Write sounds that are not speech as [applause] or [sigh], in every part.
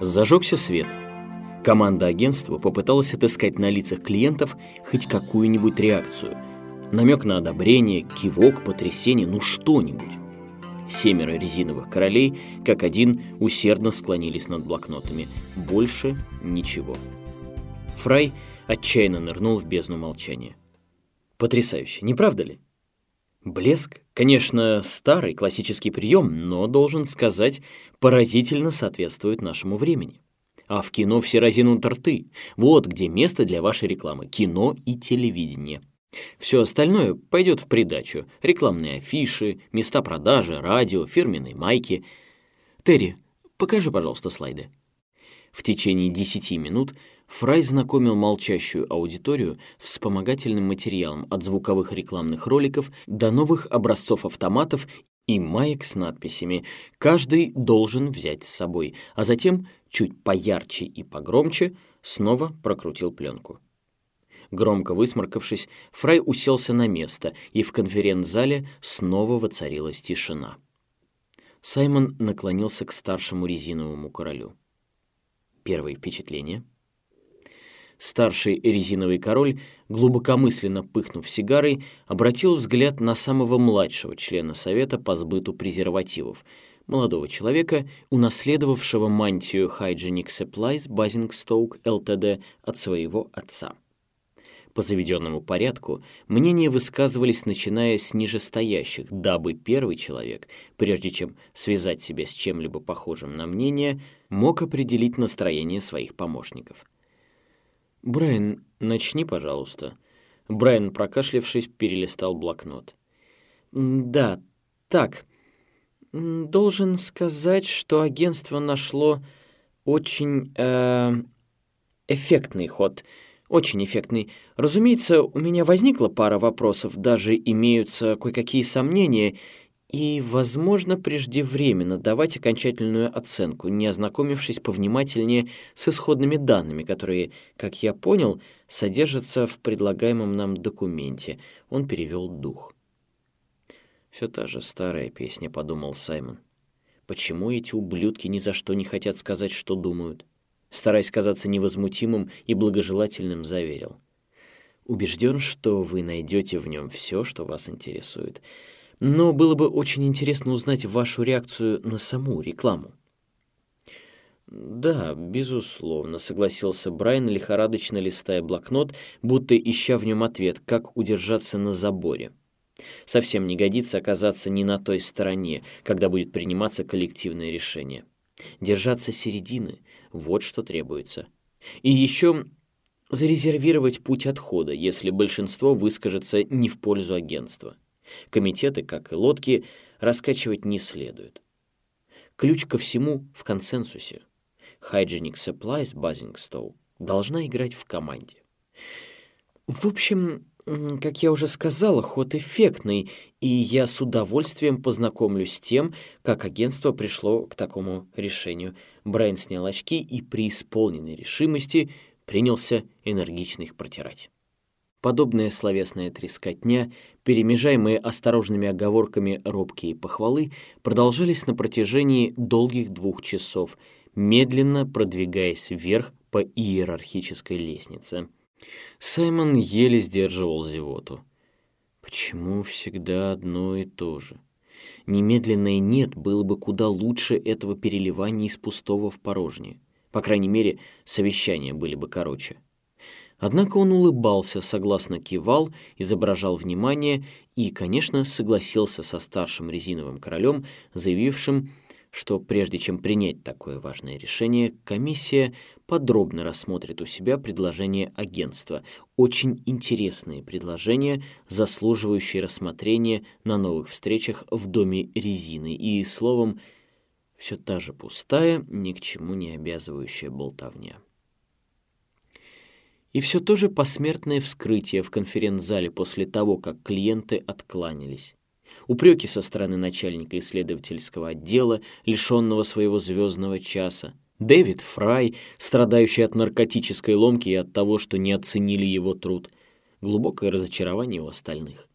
Зажегся свет. Команда агентства попыталась отыскать на лицах клиентов хоть какую-нибудь реакцию. Намек на одобрение, кивок, потрясение, ну что-нибудь. Семеро резиновых королей, как один, усердно склонились над блокнотами. Больше ничего. Фрай отчаянно нырнул в бездну молчания. Потрясающе, не правда ли? Блеск, конечно, старый классический прием, но, должен сказать, поразительно соответствует нашему времени. А в кино все разинут рты. Вот где место для вашей рекламы. Кино и телевидение. Все остальное пойдет в придачу. Рекламные афиши, места продажи, радио, фирменные майки. Терри, покажи, пожалуйста, слайды. В течение десяти минут Фрай знакомил молчащую аудиторию вспомогательным материалом от звуковых рекламных роликов до новых образцов автоматов и маек с надписями «Каждый должен взять с собой», а затем, чуть поярче и погромче, снова прокрутил пленку. Громко высморкавшись, Фрай уселся на место, и в конференц-зале снова воцарилась тишина. Саймон наклонился к старшему резиновому королю. Первые впечатления — Старший резиновый король, глубокомысленно пыхнув сигарой, обратил взгляд на самого младшего члена совета по сбыту презервативов, молодого человека, унаследовавшего мантию Hygienic Supplies Basingstoke Ltd от своего отца. По заведенному порядку мнения высказывались, начиная с нижестоящих, дабы первый человек, прежде чем связать себя с чем-либо похожим на мнение, мог определить настроение своих помощников – «Брайан, начни, пожалуйста». Брайан, прокашлявшись, перелистал блокнот. «Да, так. Должен сказать, что агентство нашло очень э, эффектный ход. Очень эффектный. Разумеется, у меня возникла пара вопросов, даже имеются кое-какие сомнения, и, возможно, преждевременно давать окончательную оценку, не ознакомившись повнимательнее с исходными данными, которые, как я понял, содержатся в предлагаемом нам документе. Он перевел дух. «Все та же старая песня», — подумал Саймон. «Почему эти ублюдки ни за что не хотят сказать, что думают?» Стараясь казаться невозмутимым и благожелательным, заверил. «Убежден, что вы найдете в нем все, что вас интересует» но было бы очень интересно узнать вашу реакцию на саму рекламу. «Да, безусловно», — согласился Брайан, лихорадочно листая блокнот, будто ища в нем ответ, как удержаться на заборе. Совсем не годится оказаться не на той стороне, когда будет приниматься коллективное решение. Держаться середины — вот что требуется. И еще зарезервировать путь отхода, если большинство выскажется не в пользу агентства. Комитеты, как и лодки, раскачивать не следует. Ключ ко всему в консенсусе. Hygienic Supplies Basingstoke должна играть в команде. В общем, как я уже сказала, ход эффектный, и я с удовольствием познакомлюсь с тем, как агентство пришло к такому решению. Брайан снял очки и при исполненной решимости принялся энергично их протирать. Подобная словесная трескотня, перемежаемые осторожными оговорками робкие похвалы, продолжались на протяжении долгих двух часов, медленно продвигаясь вверх по иерархической лестнице. Саймон еле сдерживал зевоту. Почему всегда одно и то же? Немедленное «нет» было бы куда лучше этого переливания из пустого в порожнее. По крайней мере, совещания были бы короче. Однако он улыбался, согласно кивал, изображал внимание и, конечно, согласился со старшим резиновым королем, заявившим, что прежде чем принять такое важное решение, комиссия подробно рассмотрит у себя предложения агентства, очень интересные предложения, заслуживающие рассмотрения на новых встречах в доме резины и, словом, все та же пустая, ни к чему не обязывающая болтовня. И все то же посмертное вскрытие в конференц-зале после того, как клиенты откланялись. Упреки со стороны начальника исследовательского отдела, лишенного своего звездного часа. Дэвид Фрай, страдающий от наркотической ломки и от того, что не оценили его труд. Глубокое разочарование у остальных.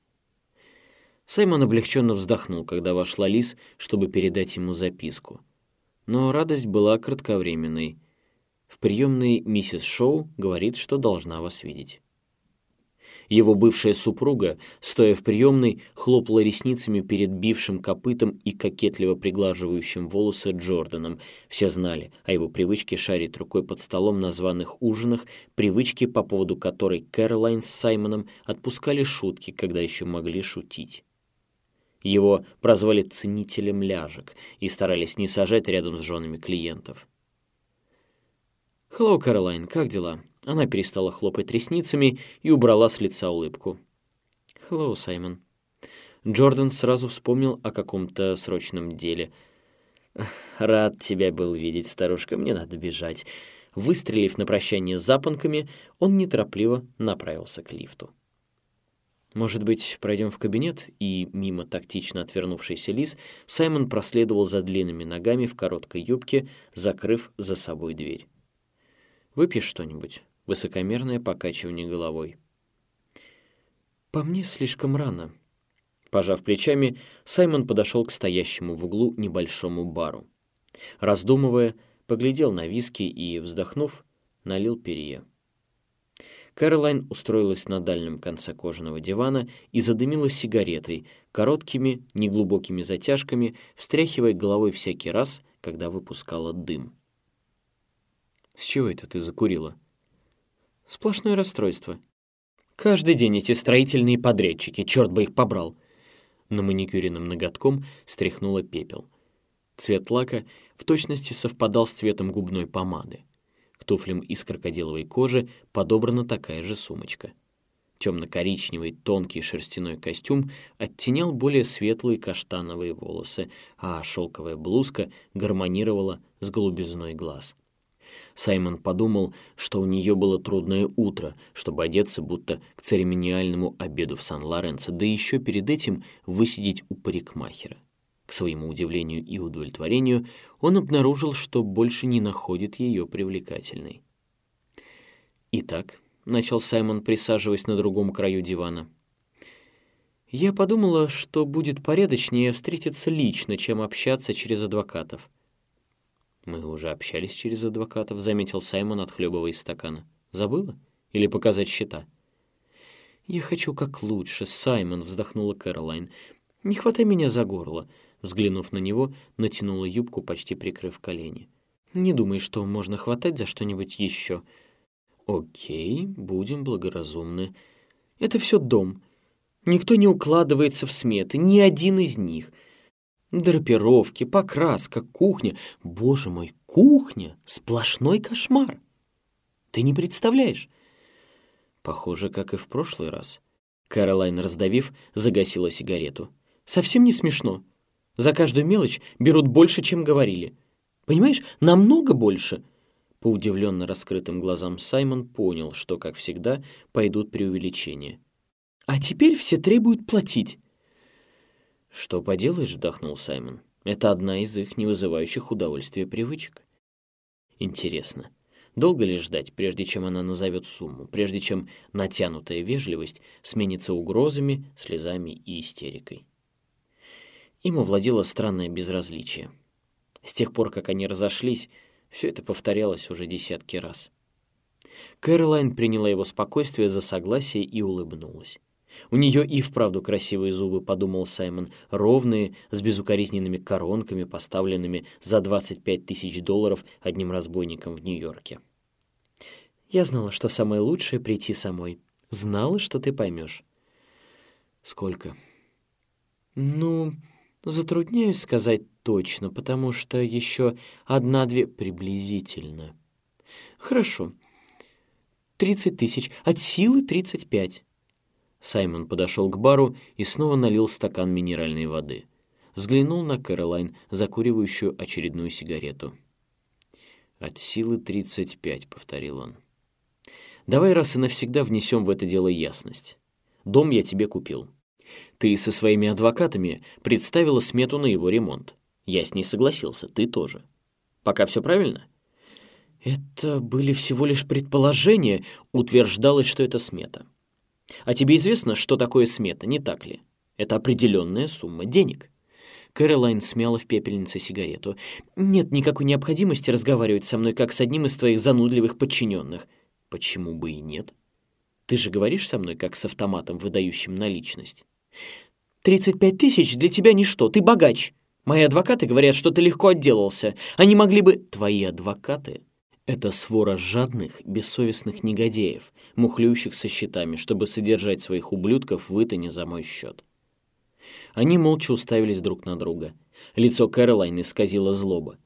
Саймон облегченно вздохнул, когда вошла Лиз, чтобы передать ему записку. Но радость была кратковременной. В приемной миссис Шоу говорит, что должна вас видеть. Его бывшая супруга, стоя в приемной, хлопала ресницами перед бившим копытом и кокетливо приглаживающим волосы Джорданом. Все знали о его привычке шарить рукой под столом на званых ужинах, привычке, по поводу которой Кэролайн с Саймоном отпускали шутки, когда еще могли шутить. Его прозвали ценителем ляжек и старались не сажать рядом с женами клиентов. «Хеллоу, Кэролайн, как дела?» Она перестала хлопать ресницами и убрала с лица улыбку. «Хеллоу, Саймон». Джордан сразу вспомнил о каком-то срочном деле. «Рад тебя был видеть, старушка, мне надо бежать». Выстрелив на прощание запонками, он неторопливо направился к лифту. «Может быть, пройдем в кабинет?» И, мимо тактично отвернувшейся Лиз, Саймон проследовал за длинными ногами в короткой юбке, закрыв за собой дверь. «Выпьешь что-нибудь?» Высокомерное покачивание головой. «По мне слишком рано». Пожав плечами, Саймон подошел к стоящему в углу небольшому бару. Раздумывая, поглядел на виски и, вздохнув, налил перье. Кэролайн устроилась на дальнем конце кожаного дивана и задымила сигаретой, короткими, неглубокими затяжками, встряхивая головой всякий раз, когда выпускала дым. «С чего это ты закурила?» Сплошное расстройство. Каждый день эти строительные подрядчики, черт бы их побрал. На маникюренным ноготком стряхнула пепел. Цвет лака в точности совпадал с цветом губной помады. К туфлям из крокодиловой кожи подобрана такая же сумочка. Темно-коричневый тонкий шерстяной костюм оттенял более светлые каштановые волосы, а шелковая блузка гармонировала с голубизной глаз. Саймон подумал, что у нее было трудное утро, чтобы одеться будто к церемониальному обеду в Сан-Лоренцо, да еще перед этим высидеть у парикмахера. К своему удивлению и удовлетворению он обнаружил, что больше не находит ее привлекательной. «Итак», — начал Саймон, присаживаясь на другом краю дивана, — «я подумала, что будет порядочнее встретиться лично, чем общаться через адвокатов». «Мы уже общались через адвокатов», — заметил Саймон, отхлебывая из стакана. «Забыла? Или показать счета?» «Я хочу как лучше, Саймон», — вздохнула Кэролайн. «Не хватай меня за горло», — взглянув на него, натянула юбку, почти прикрыв колени. «Не думай, что можно хватать за что-нибудь еще». «Окей, будем благоразумны. Это все дом. Никто не укладывается в сметы, ни один из них». Драпировки, покраска, кухня. Боже мой, кухня — сплошной кошмар. Ты не представляешь? Похоже, как и в прошлый раз. Кэролайн, раздавив, загасила сигарету. Совсем не смешно. За каждую мелочь берут больше, чем говорили. Понимаешь, намного больше. По удивленно раскрытым глазам Саймон понял, что, как всегда, пойдут преувеличения. А теперь все требуют платить. «Что поделаешь?» — вздохнул Саймон. «Это одна из их не вызывающих удовольствия привычек». «Интересно, долго ли ждать, прежде чем она назовет сумму, прежде чем натянутая вежливость сменится угрозами, слезами и истерикой?» Им овладело странное безразличие. С тех пор, как они разошлись, все это повторялось уже десятки раз. Кэролайн приняла его спокойствие за согласие и улыбнулась. У нее и вправду красивые зубы, подумал Саймон, ровные, с безукоризненными коронками, поставленными за 25 тысяч долларов одним разбойником в Нью-Йорке. Я знала, что самое лучшее — прийти самой. Знала, что ты поймешь. Сколько? Ну, затрудняюсь сказать точно, потому что еще одна-две приблизительно. Хорошо. Тридцать тысяч. От силы тридцать пять. Саймон подошел к бару и снова налил стакан минеральной воды. Взглянул на Кэролайн, закуривающую очередную сигарету. «От силы тридцать пять», — повторил он. «Давай раз и навсегда внесем в это дело ясность. Дом я тебе купил. Ты со своими адвокатами представила смету на его ремонт. Я с ней согласился, ты тоже. Пока все правильно?» «Это были всего лишь предположения», — утверждалось, что это смета. А тебе известно, что такое смета, не так ли? Это определенная сумма денег. Кэролайн смяла в пепельнице сигарету. «Нет никакой необходимости разговаривать со мной, как с одним из твоих занудливых подчиненных». «Почему бы и нет? Ты же говоришь со мной, как с автоматом, выдающим наличность». «Тридцать пять тысяч для тебя ничто, ты богач. Мои адвокаты говорят, что ты легко отделался. Они могли бы...» «Твои адвокаты — это свора жадных, бессовестных негодяев, мухлюющих со счетами, чтобы содержать своих ублюдков в Итоне за мой счет». Они молча уставились друг на друга. Лицо Кэролайн исказило злоба.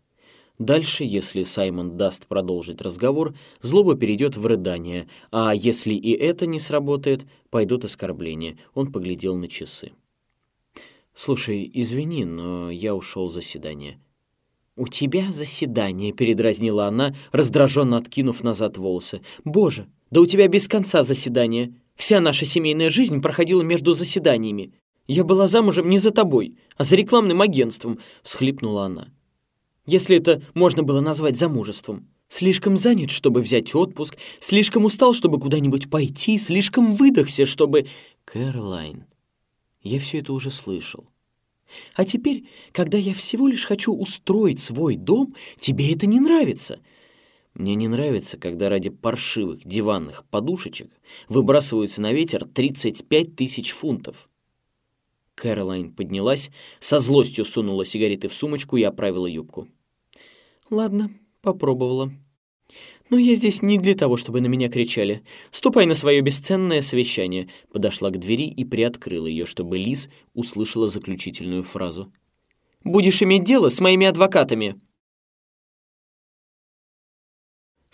Дальше, если Саймон даст продолжить разговор, злоба перейдет в рыдание, а если и это не сработает, пойдут оскорбления. Он поглядел на часы. «Слушай, извини, но я ушел с заседания». «У тебя заседание», — передразнила она, раздраженно откинув назад волосы. «Боже, да у тебя без конца заседание. Вся наша семейная жизнь проходила между заседаниями. «Я была замужем не за тобой, а за рекламным агентством», — всхлипнула она. «Если это можно было назвать замужеством. Слишком занят, чтобы взять отпуск, слишком устал, чтобы куда-нибудь пойти, слишком выдохся, чтобы...» «Кэролайн, я все это уже слышал. А теперь, когда я всего лишь хочу устроить свой дом, тебе это не нравится». Мне не нравится, когда ради паршивых диванных подушечек выбрасываются на ветер 35 тысяч фунтов. Кэролайн поднялась, со злостью сунула сигареты в сумочку и оправила юбку. «Ладно, попробовала. Но я здесь не для того, чтобы на меня кричали. Ступай на свое бесценное совещание». Подошла к двери и приоткрыла ее, чтобы Лиз услышала заключительную фразу. «Будешь иметь дело с моими адвокатами!»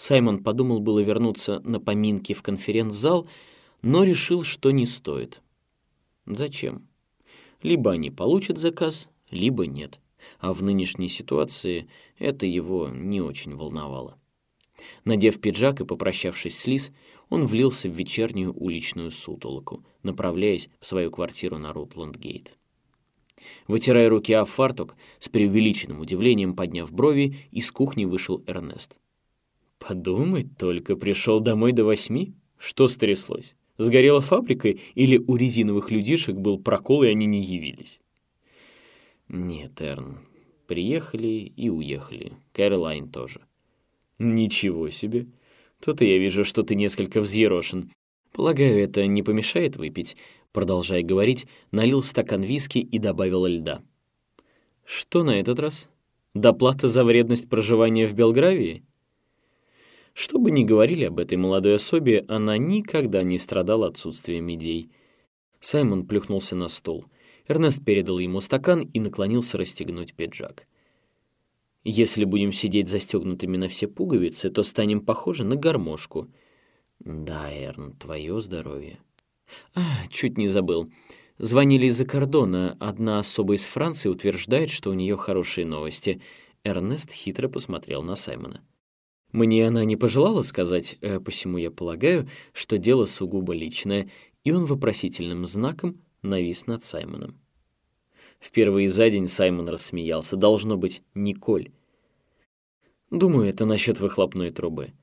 Саймон подумал было вернуться на поминки в конференц-зал, но решил, что не стоит. Зачем? Либо они получат заказ, либо нет. А в нынешней ситуации это его не очень волновало. Надев пиджак и попрощавшись с Лиз, он влился в вечернюю уличную сутолоку, направляясь в свою квартиру на Рутланд-гейт. Вытирая руки о фартук, с преувеличенным удивлением подняв брови, из кухни вышел Эрнест. «Подумать только, пришел домой до восьми? Что стряслось?» Сгорела фабрика или у резиновых людишек был прокол, и они не явились? Нет, Эрн, приехали и уехали. Кэролайн тоже. Ничего себе. Тут я вижу, что ты несколько взъерошен. Полагаю, это не помешает выпить. Продолжая говорить, налил в стакан виски и добавил льда. Что на этот раз? Доплата за вредность проживания в Белгравии? Что бы ни говорили об этой молодой особе, она никогда не страдала отсутствием идей. Саймон плюхнулся на стол. Эрнест передал ему стакан и наклонился расстегнуть пиджак. «Если будем сидеть застегнутыми на все пуговицы, то станем похожи на гармошку». «Да, Эрн, твое здоровье». «А, чуть не забыл. Звонили из-за кордона. Одна особа из Франции утверждает, что у нее хорошие новости». Эрнест хитро посмотрел на Саймона. Мне она не пожелала сказать, э, посему я полагаю, что дело сугубо личное, и он вопросительным знаком навис над Саймоном. Впервые за день Саймон рассмеялся. Должно быть, Николь. Думаю, это насчет выхлопной трубы.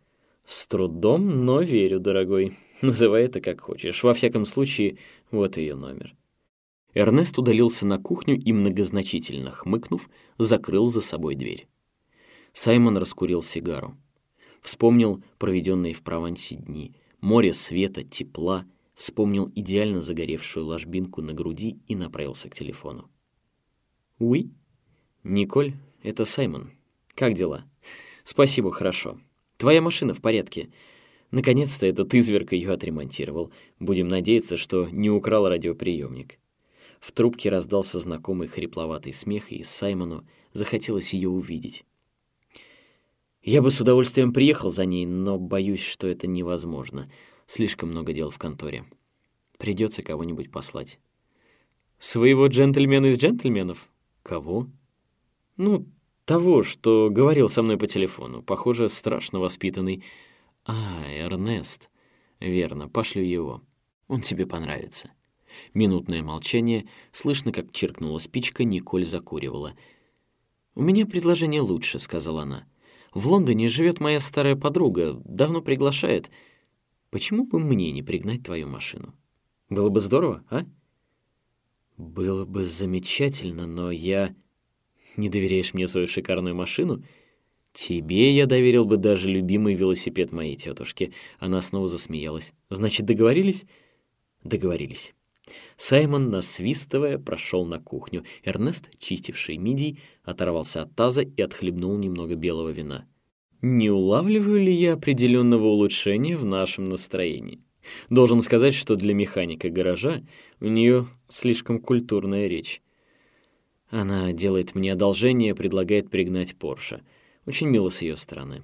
С трудом, но верю, дорогой. [laughs] Называй это как хочешь. Во всяком случае, вот ее номер. Эрнест удалился на кухню и, многозначительно хмыкнув, закрыл за собой дверь. Саймон раскурил сигару. Вспомнил проведенные в Провансе дни, море света, тепла, вспомнил идеально загоревшую ложбинку на груди и направился к телефону. «Уи?» «Николь, это Саймон. Как дела?» «Спасибо, хорошо. Твоя машина в порядке. Наконец-то этот изверг ее отремонтировал. Будем надеяться, что не украл радиоприемник». В трубке раздался знакомый хрипловатый смех, и Саймону захотелось ее увидеть. Я бы с удовольствием приехал за ней, но боюсь, что это невозможно. Слишком много дел в конторе. Придется кого-нибудь послать. Своего джентльмена из джентльменов? Кого? Ну, того, что говорил со мной по телефону. Похоже, страшно воспитанный. А, Эрнест. Верно, пошлю его. Он тебе понравится. Минутное молчание. Слышно, как чиркнула спичка, Николь закуривала. «У меня предложение лучше», — сказала она. В Лондоне живет моя старая подруга, давно приглашает. Почему бы мне не пригнать твою машину? Было бы здорово, а? Было бы замечательно, но я... Не доверяешь мне свою шикарную машину? Тебе я доверил бы даже любимый велосипед моей тетушки. Она снова засмеялась. Значит, договорились? Договорились. Саймон, насвистывая, прошел на кухню. Эрнест, чистивший мидий, оторвался от таза и отхлебнул немного белого вина. Не улавливаю ли я определенного улучшения в нашем настроении? Должен сказать, что для механика гаража у нее слишком культурная речь. Она делает мне одолжение, предлагает пригнать Порше. Очень мило с ее стороны.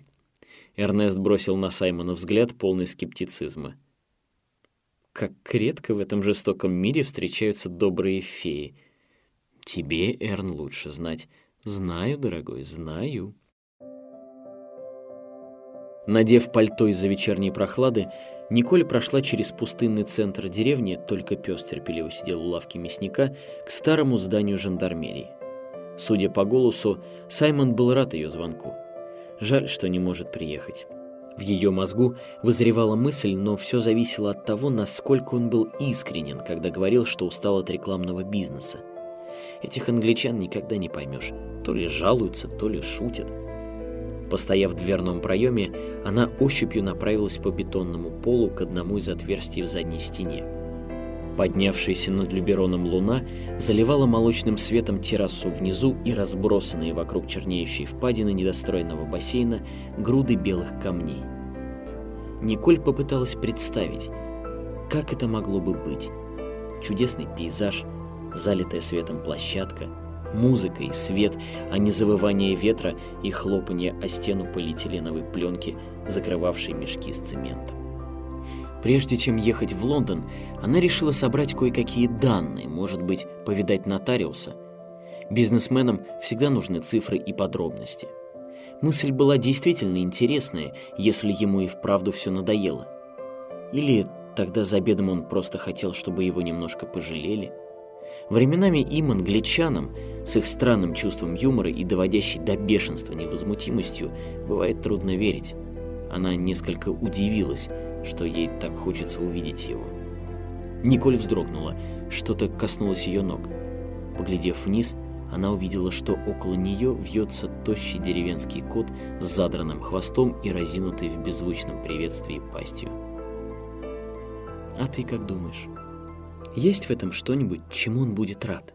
Эрнест бросил на Саймона взгляд, полный скептицизма. Как редко в этом жестоком мире встречаются добрые феи. Тебе, Эрн, лучше знать. Знаю, дорогой, знаю. Надев пальто из-за вечерней прохлады, Николь прошла через пустынный центр деревни, только пес терпеливо сидел у лавки мясника, к старому зданию жандармерии. Судя по голосу, Саймон был рад ее звонку. Жаль, что не может приехать. В ее мозгу вызревала мысль, но все зависело от того, насколько он был искренен, когда говорил, что устал от рекламного бизнеса. Этих англичан никогда не поймешь. То ли жалуются, то ли шутят. Постояв в дверном проеме, она ощупью направилась по бетонному полу к одному из отверстий в задней стене. Поднявшаяся над Любероном луна заливала молочным светом террасу внизу и разбросанные вокруг чернеющей впадины недостроенного бассейна груды белых камней. Николь попыталась представить, как это могло бы быть. Чудесный пейзаж, залитая светом площадка — музыка и свет, а не завывание ветра и хлопанье о стену полиэтиленовой пленки, закрывавшей мешки с цементом. Прежде чем ехать в Лондон, она решила собрать кое-какие данные, может быть, повидать нотариуса. Бизнесменам всегда нужны цифры и подробности. Мысль была действительно интересная, если ему и вправду все надоело. Или тогда за обедом он просто хотел, чтобы его немножко пожалели – Временами им, англичанам, с их странным чувством юмора и доводящей до бешенства невозмутимостью, бывает трудно верить. Она несколько удивилась, что ей так хочется увидеть его. Николь вздрогнула, что-то коснулось ее ног. Поглядев вниз, она увидела, что около нее вьется тощий деревенский кот с задранным хвостом и разинутой в беззвучном приветствии пастью. «А ты как думаешь?» Есть в этом что-нибудь, чему он будет рад?